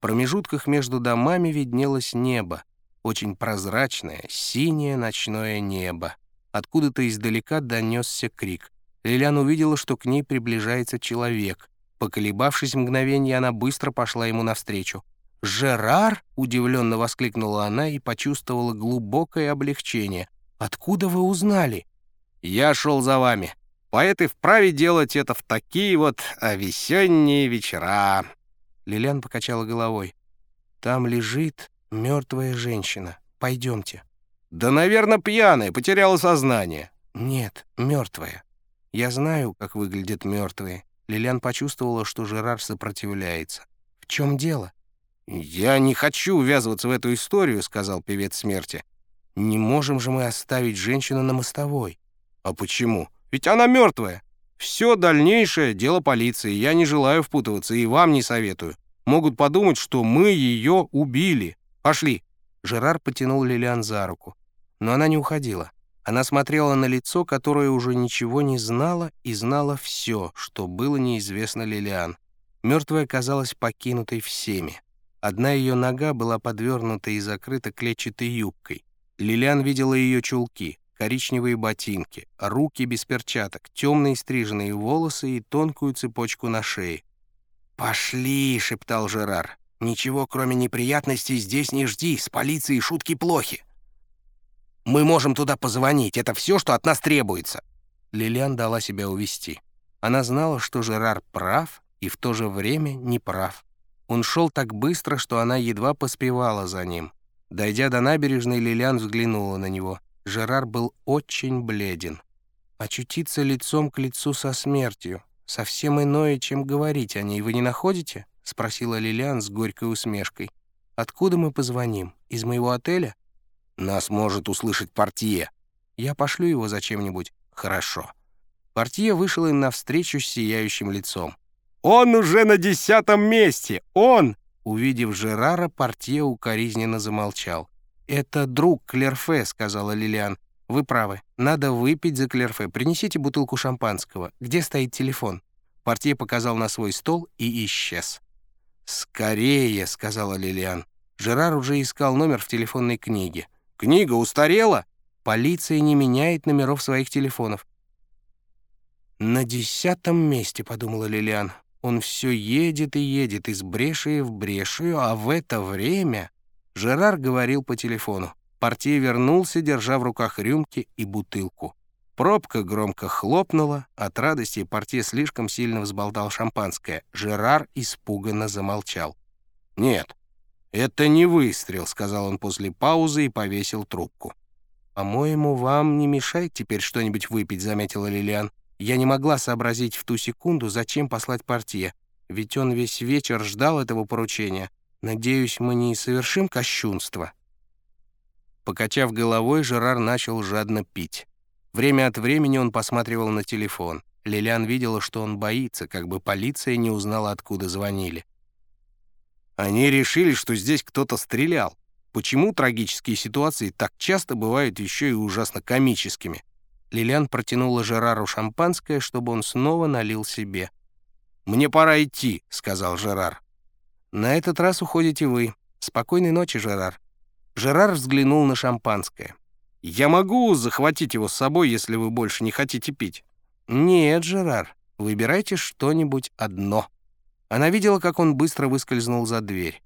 промежутках между домами виднелось небо, очень прозрачное, синее ночное небо. Откуда-то издалека донесся крик. Лилиан увидела, что к ней приближается человек. Поколебавшись мгновение, она быстро пошла ему навстречу. «Жерар?» — удивленно воскликнула она и почувствовала глубокое облегчение. «Откуда вы узнали?» «Я шел за вами. Поэты вправе делать это в такие вот а, весенние вечера». Лилиан покачала головой. «Там лежит мертвая женщина. Пойдемте». «Да, наверное, пьяная, потеряла сознание». «Нет, мертвая. Я знаю, как выглядят мертвые». Лилиан почувствовала, что Жерар сопротивляется. «В чем дело?» «Я не хочу ввязываться в эту историю», — сказал певец смерти. «Не можем же мы оставить женщину на мостовой». «А почему? Ведь она мертвая. Все дальнейшее — дело полиции. Я не желаю впутываться и вам не советую. Могут подумать, что мы ее убили. Пошли». Жерар потянул Лилиан за руку. Но она не уходила. Она смотрела на лицо, которое уже ничего не знало, и знала все, что было неизвестно Лилиан. Мертвая казалась покинутой всеми. Одна ее нога была подвернута и закрыта клетчатой юбкой. Лилиан видела ее чулки, коричневые ботинки, руки без перчаток, темные стриженные волосы и тонкую цепочку на шее. «Пошли!» — шептал Жерар. «Ничего, кроме неприятностей, здесь не жди, с полицией шутки плохи. Мы можем туда позвонить, это все, что от нас требуется». Лилиан дала себя увести. Она знала, что Жерар прав и в то же время не прав. Он шел так быстро, что она едва поспевала за ним. Дойдя до набережной, Лилиан взглянула на него. Жерар был очень бледен. Очутиться лицом к лицу со смертью. Совсем иное, чем говорить о ней. Вы не находите? — спросила Лилиан с горькой усмешкой. «Откуда мы позвоним? Из моего отеля?» «Нас может услышать портье». «Я пошлю его за чем-нибудь». «Хорошо». Портье вышел им навстречу с сияющим лицом. «Он уже на десятом месте! Он!» Увидев Жерара, портье укоризненно замолчал. «Это друг Клерфе», — сказала Лилиан. «Вы правы. Надо выпить за Клерфе. Принесите бутылку шампанского. Где стоит телефон?» Портье показал на свой стол и исчез. «Скорее», — сказала Лилиан. Жерар уже искал номер в телефонной книге. «Книга устарела?» «Полиция не меняет номеров своих телефонов». «На десятом месте», — подумала Лилиан. Он все едет и едет из бреши в брешью, а в это время... Жерар говорил по телефону. Портье вернулся, держа в руках рюмки и бутылку. Пробка громко хлопнула. От радости портье слишком сильно взболтал шампанское. Жерар испуганно замолчал. «Нет, это не выстрел», — сказал он после паузы и повесил трубку. «По-моему, вам не мешает теперь что-нибудь выпить», — заметила Лилиан. Я не могла сообразить в ту секунду, зачем послать партия, ведь он весь вечер ждал этого поручения. Надеюсь, мы не совершим кощунство». Покачав головой, Жерар начал жадно пить. Время от времени он посматривал на телефон. Лилиан видела, что он боится, как бы полиция не узнала, откуда звонили. Они решили, что здесь кто-то стрелял. Почему трагические ситуации так часто бывают еще и ужасно комическими? Лилиан протянула Жерару шампанское, чтобы он снова налил себе. «Мне пора идти», — сказал Жерар. «На этот раз уходите вы. Спокойной ночи, Жерар». Жерар взглянул на шампанское. «Я могу захватить его с собой, если вы больше не хотите пить?» «Нет, Жерар, выбирайте что-нибудь одно». Она видела, как он быстро выскользнул за дверь.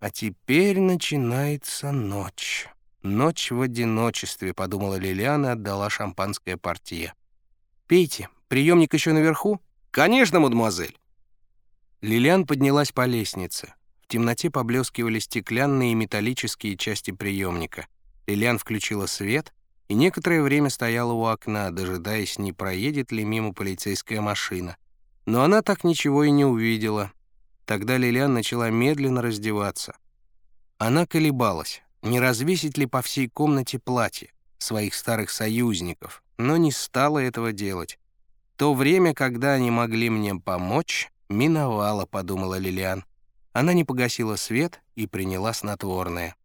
«А теперь начинается ночь». «Ночь в одиночестве», — подумала Лилиана и отдала шампанское партия. «Пейте. Приемник еще наверху?» «Конечно, мадемуазель». Лилиан поднялась по лестнице. В темноте поблескивали стеклянные и металлические части приемника. Лилиан включила свет и некоторое время стояла у окна, дожидаясь, не проедет ли мимо полицейская машина. Но она так ничего и не увидела. Тогда Лилиан начала медленно раздеваться. Она колебалась не развесить ли по всей комнате платье своих старых союзников, но не стала этого делать. То время, когда они могли мне помочь, миновало, подумала Лилиан. Она не погасила свет и приняла снотворное.